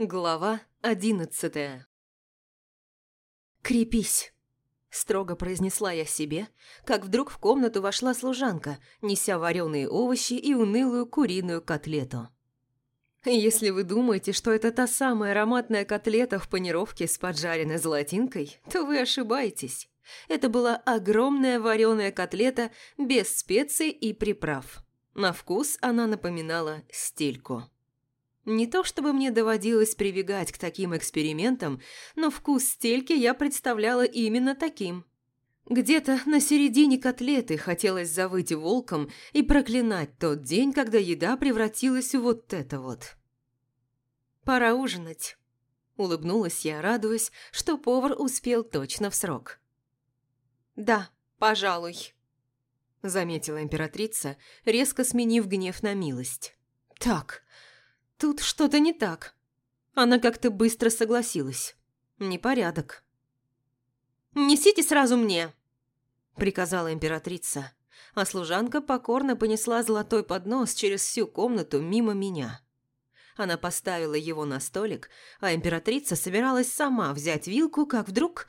Глава одиннадцатая «Крепись!» – строго произнесла я себе, как вдруг в комнату вошла служанка, неся вареные овощи и унылую куриную котлету. Если вы думаете, что это та самая ароматная котлета в панировке с поджаренной золотинкой, то вы ошибаетесь. Это была огромная вареная котлета без специй и приправ. На вкус она напоминала стельку. Не то чтобы мне доводилось прибегать к таким экспериментам, но вкус стельки я представляла именно таким. Где-то на середине котлеты хотелось завыть волком и проклинать тот день, когда еда превратилась в вот это вот. «Пора ужинать», – улыбнулась я, радуясь, что повар успел точно в срок. «Да, пожалуй», – заметила императрица, резко сменив гнев на милость. «Так, Тут что-то не так. Она как-то быстро согласилась. Непорядок. «Несите сразу мне!» – приказала императрица, а служанка покорно понесла золотой поднос через всю комнату мимо меня. Она поставила его на столик, а императрица собиралась сама взять вилку, как вдруг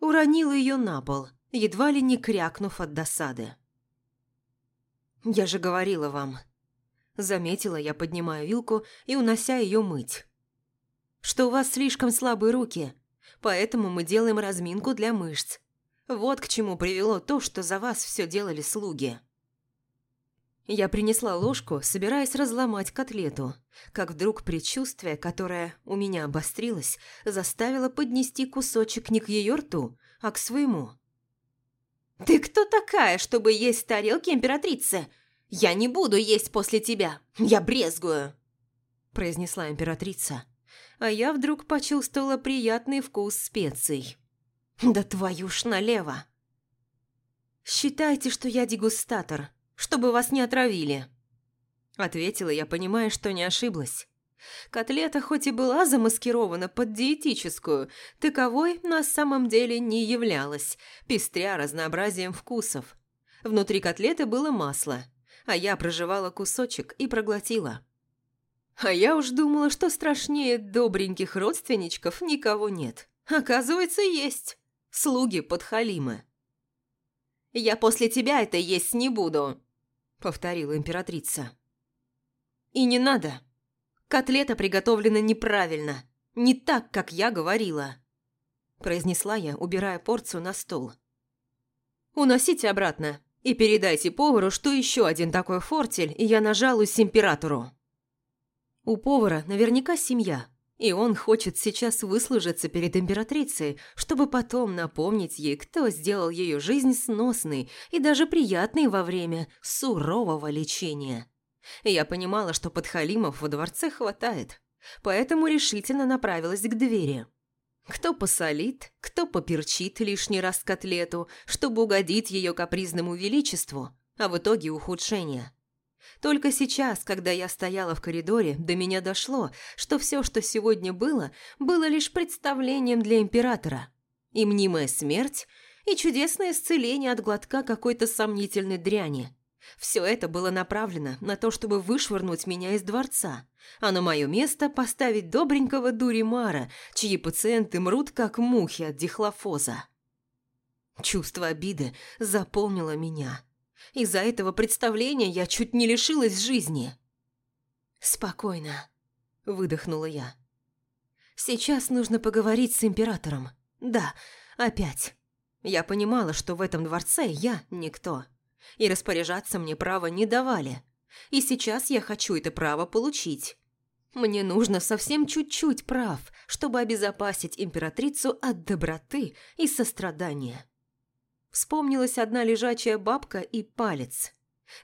уронила ее на пол, едва ли не крякнув от досады. «Я же говорила вам, Заметила я, поднимая вилку и унося ее мыть. «Что у вас слишком слабые руки, поэтому мы делаем разминку для мышц. Вот к чему привело то, что за вас все делали слуги». Я принесла ложку, собираясь разломать котлету, как вдруг предчувствие, которое у меня обострилось, заставило поднести кусочек не к ее рту, а к своему. «Ты кто такая, чтобы есть тарелки императрицы? «Я не буду есть после тебя! Я брезгую!» произнесла императрица. А я вдруг почувствовала приятный вкус специй. «Да твою ж налево!» «Считайте, что я дегустатор, чтобы вас не отравили!» Ответила я, понимая, что не ошиблась. Котлета хоть и была замаскирована под диетическую, таковой на самом деле не являлась, пестря разнообразием вкусов. Внутри котлеты было масло – а я прожевала кусочек и проглотила. А я уж думала, что страшнее добреньких родственничков никого нет. Оказывается, есть. Слуги подхалимы. «Я после тебя это есть не буду», — повторила императрица. «И не надо. Котлета приготовлена неправильно, не так, как я говорила», — произнесла я, убирая порцию на стол. «Уносите обратно. И передайте повару, что еще один такой фортель, и я нажалуюсь императору. У повара наверняка семья, и он хочет сейчас выслужиться перед императрицей, чтобы потом напомнить ей, кто сделал ее жизнь сносной и даже приятной во время сурового лечения. Я понимала, что подхалимов во дворце хватает, поэтому решительно направилась к двери. Кто посолит, кто поперчит лишний раз котлету, чтобы угодить ее капризному величеству, а в итоге ухудшение. Только сейчас, когда я стояла в коридоре, до меня дошло, что все, что сегодня было, было лишь представлением для императора. И мнимая смерть, и чудесное исцеление от глотка какой-то сомнительной дряни. Все это было направлено на то, чтобы вышвырнуть меня из дворца, а на мое место поставить добренького Дуримара, чьи пациенты мрут, как мухи от дихлофоза. Чувство обиды заполнило меня. Из-за этого представления я чуть не лишилась жизни. «Спокойно», – выдохнула я. «Сейчас нужно поговорить с императором. Да, опять. Я понимала, что в этом дворце я никто» и распоряжаться мне права не давали. И сейчас я хочу это право получить. Мне нужно совсем чуть-чуть прав, чтобы обезопасить императрицу от доброты и сострадания. Вспомнилась одна лежачая бабка и палец.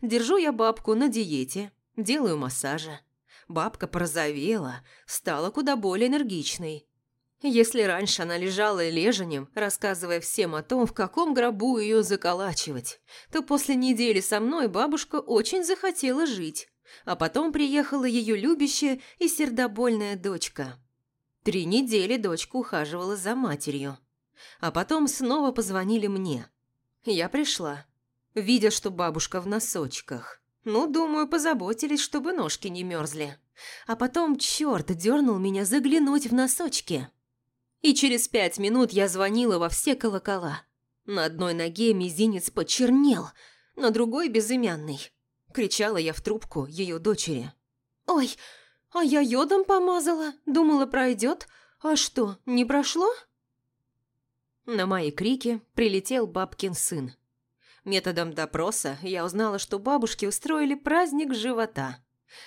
Держу я бабку на диете, делаю массажа. Бабка порозовела, стала куда более энергичной. Если раньше она лежала лежанем, рассказывая всем о том, в каком гробу ее заколачивать, то после недели со мной бабушка очень захотела жить, а потом приехала ее любящая и сердобольная дочка. Три недели дочка ухаживала за матерью. А потом снова позвонили мне. Я пришла, видя, что бабушка в носочках. Ну, думаю, позаботились, чтобы ножки не мерзли. А потом черт дернул меня заглянуть в носочки. И через пять минут я звонила во все колокола. На одной ноге мизинец почернел, на другой безымянный. Кричала я в трубку ее дочери. «Ой, а я йодом помазала, думала пройдет. А что, не прошло?» На мои крики прилетел бабкин сын. Методом допроса я узнала, что бабушки устроили праздник живота.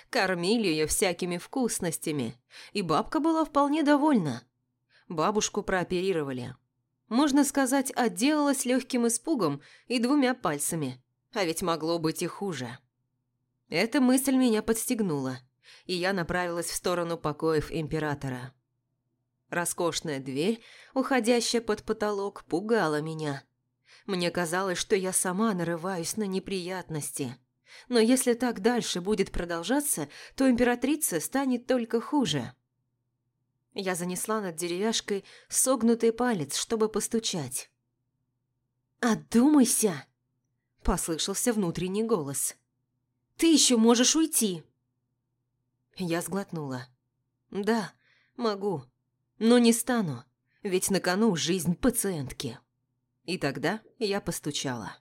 Кормили ее всякими вкусностями, и бабка была вполне довольна. Бабушку прооперировали. Можно сказать, отделалась легким испугом и двумя пальцами, а ведь могло быть и хуже. Эта мысль меня подстегнула, и я направилась в сторону покоев императора. Роскошная дверь, уходящая под потолок, пугала меня. Мне казалось, что я сама нарываюсь на неприятности. Но если так дальше будет продолжаться, то императрица станет только хуже. Я занесла над деревяшкой согнутый палец, чтобы постучать. «Одумайся!» – послышался внутренний голос. «Ты еще можешь уйти!» Я сглотнула. «Да, могу, но не стану, ведь на кону жизнь пациентки». И тогда я постучала.